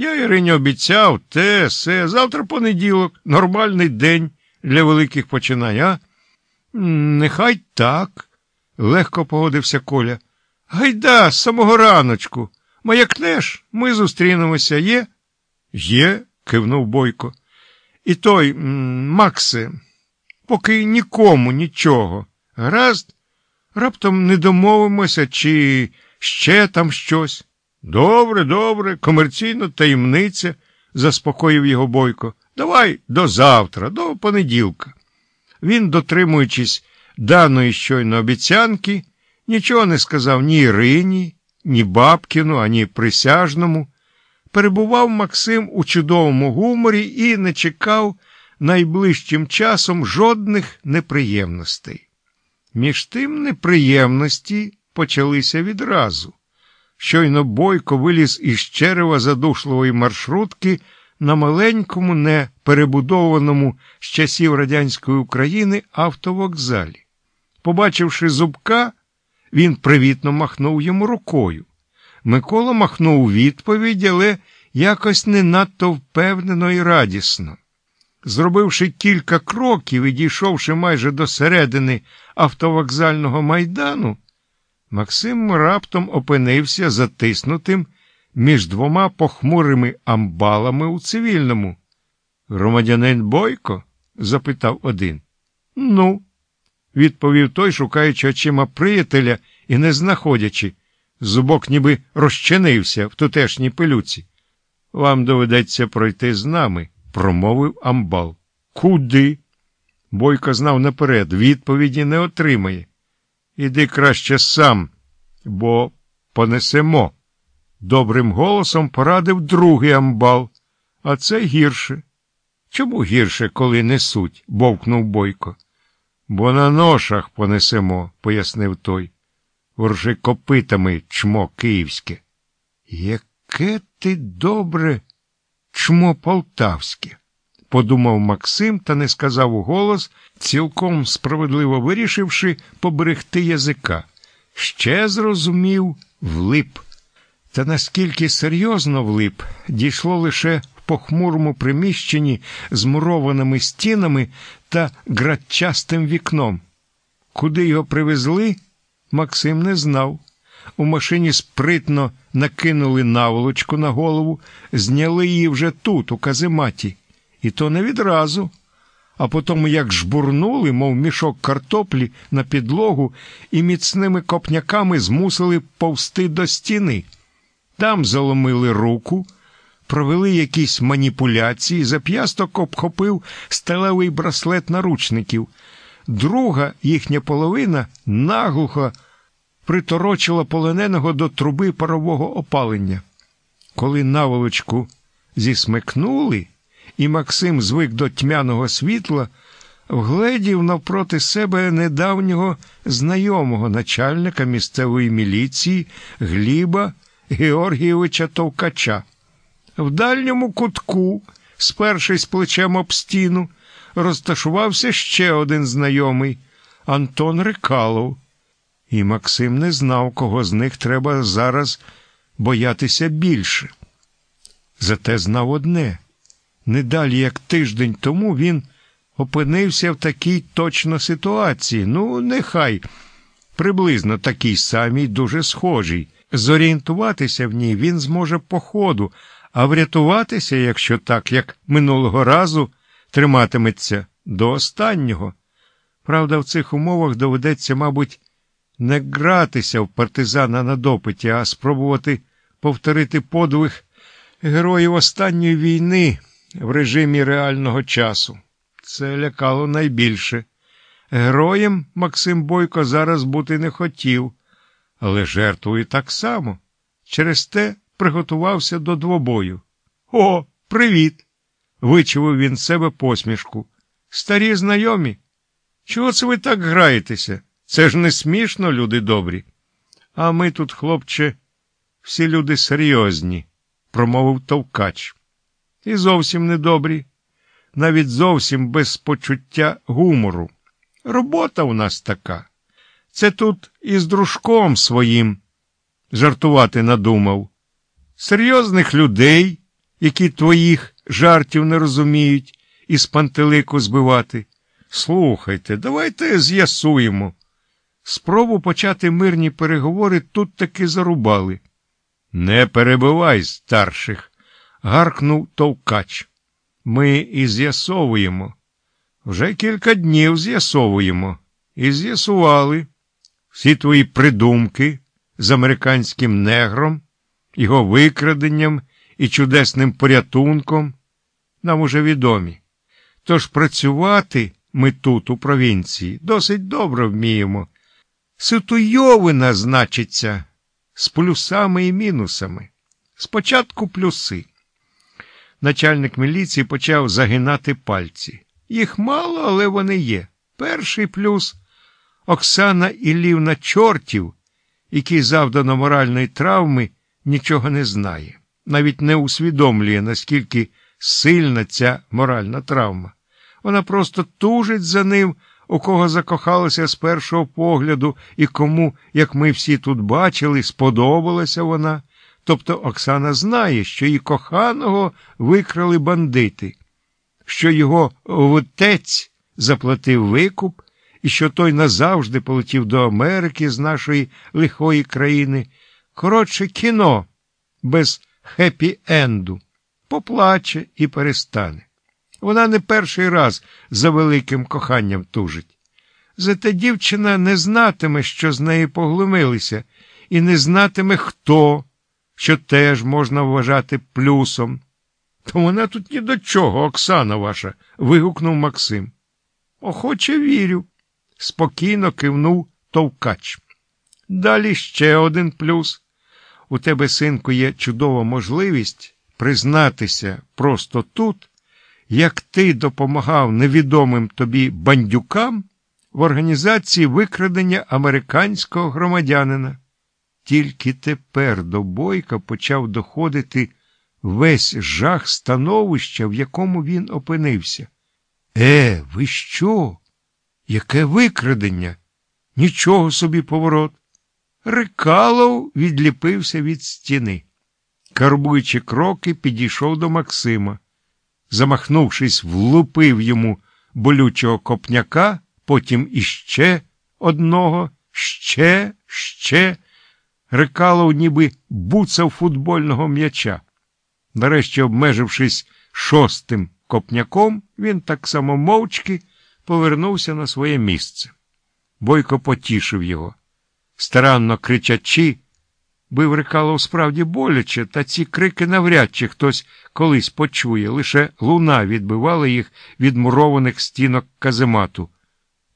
Я Ірині обіцяв, те, все, завтра понеділок, нормальний день для великих починань, а? Нехай так, легко погодився Коля. Гайда, з самого раночку. Маякнеш, ми зустрінемося, є? Є, кивнув Бойко. І той, Максе, поки нікому нічого. Гаразд, раптом не домовимося, чи ще там щось. Добре, добре, комерційна таємниця, заспокоїв його Бойко. Давай до завтра, до понеділка. Він, дотримуючись даної щойно обіцянки, нічого не сказав ні Ірині, ні Бабкіну, ані присяжному. Перебував Максим у чудовому гуморі і не чекав найближчим часом жодних неприємностей. Між тим неприємності почалися відразу. Щойно бойко виліз із черева задушливої маршрутки на маленькому, не перебудованому з часів радянської України автовокзалі. Побачивши зубка, він привітно махнув йому рукою. Микола махнув відповідь, але якось не надто впевнено і радісно. Зробивши кілька кроків і дійшовши майже до середини автовокзального майдану, Максим раптом опинився затиснутим між двома похмурими амбалами у цивільному. Громадянин Бойко? запитав один. Ну, відповів той, шукаючи очима приятеля і не знаходячи. Зубок ніби розчинився в тутешній пилюці. Вам доведеться пройти з нами, промовив амбал. Куди? Бойко знав наперед, відповіді не отримає. Іди краще сам, бо понесемо. Добрим голосом порадив другий амбал, а це гірше. Чому гірше, коли несуть? бовкнув Бойко. Бо на ношах понесемо, пояснив той. Воржи копитами чмо київське. Яке ти добре чмо полтавське, подумав Максим та не сказав у голос, цілком справедливо вирішивши поберегти язика. Ще зрозумів влип. Та наскільки серйозно влип, дійшло лише в похмурому приміщенні з мурованими стінами та градчастим вікном. Куди його привезли, Максим не знав. У машині спритно накинули наволочку на голову, зняли її вже тут, у казематі, і то не відразу. А потім як жбурнули, мов мішок картоплі на підлогу, і міцними копняками змусили повсти до стіни. Там заломили руку, провели якісь маніпуляції, зап'ясток обхопив сталевий браслет наручників. Друга їхня половина наглухо приторочила полоненого до труби парового опалення. Коли наволочку зісмикнули, і Максим звик до тьмяного світла, вгледів навпроти себе недавнього знайомого начальника місцевої міліції Гліба Георгійовича Товкача. В дальньому кутку, спершись плечем об стіну, розташувався ще один знайомий Антон Рикалов. І Максим не знав, кого з них треба зараз боятися більше. Зате знав одне не далі, як тиждень тому він опинився в такій точно ситуації. Ну, нехай приблизно такій самій, дуже схожій. Зорієнтуватися в ній він зможе по ходу, а врятуватися, якщо так, як минулого разу, триматиметься до останнього. Правда, в цих умовах доведеться, мабуть, не гратися в партизана на допиті, а спробувати повторити подвиг героїв останньої війни в режимі реального часу. Це лякало найбільше. Героєм Максим Бойко зараз бути не хотів, але жертвою так само. Через те приготувався до двобою. О, привіт! вичував він себе посмішку. Старі знайомі. Чого це ви так граєтеся? Це ж не смішно, люди добрі. А ми тут, хлопче, всі люди серйозні, промовив товкач. І зовсім недобрі, навіть зовсім без почуття гумору. Робота у нас така. Це тут із дружком своїм жартувати надумав. Серйозних людей, які твоїх жартів не розуміють, і з пантелику збивати. Слухайте, давайте з'ясуємо. Спробу почати мирні переговори тут таки зарубали. Не перебивай старших, гаркнув товкач. Ми і з'ясовуємо. Вже кілька днів з'ясовуємо. І з'ясували всі твої придумки з американським негром, його викраденням і чудесним порятунком нам уже відомі. Тож працювати ми тут, у провінції, досить добре вміємо. Ситуйовина, значиться, з плюсами і мінусами. Спочатку плюси. Начальник міліції почав загинати пальці. Їх мало, але вони є. Перший плюс Оксана Ілівна Чортів, який завдано моральної травми, нічого не знає, навіть не усвідомлює, наскільки сильна ця моральна травма. Вона просто тужить за ним, у кого закохалася з першого погляду, і кому, як ми всі тут бачили, сподобалася вона. Тобто Оксана знає, що її коханого викрали бандити, що його отець заплатив викуп, і що той назавжди полетів до Америки з нашої лихої країни. Коротше, кіно без хеппі-енду. Поплаче і перестане. Вона не перший раз за великим коханням тужить. Зате дівчина не знатиме, що з неї поглумилися, і не знатиме хто, що теж можна вважати плюсом. То вона тут ні до чого, Оксана ваша, вигукнув Максим. Охоче вірю, спокійно кивнув товкач. Далі ще один плюс. У тебе, синку, є чудова можливість признатися просто тут, як ти допомагав невідомим тобі бандюкам в організації викрадення американського громадянина. Тільки тепер до Бойка почав доходити весь жах становища, в якому він опинився. Е, ви що? Яке викрадення? Нічого собі поворот. Рикалов відліпився від стіни. Карбуючи кроки, підійшов до Максима. Замахнувшись, влупив йому болючого копняка, потім іще одного, ще, ще. Рикалов ніби буцав футбольного м'яча. Нарешті, обмежившись шостим копняком, він так само мовчки повернувся на своє місце. Бойко потішив його. Старанно кричачи, бив Рикалов справді боляче, та ці крики навряд чи хтось колись почує, лише луна відбивала їх від мурованих стінок каземату.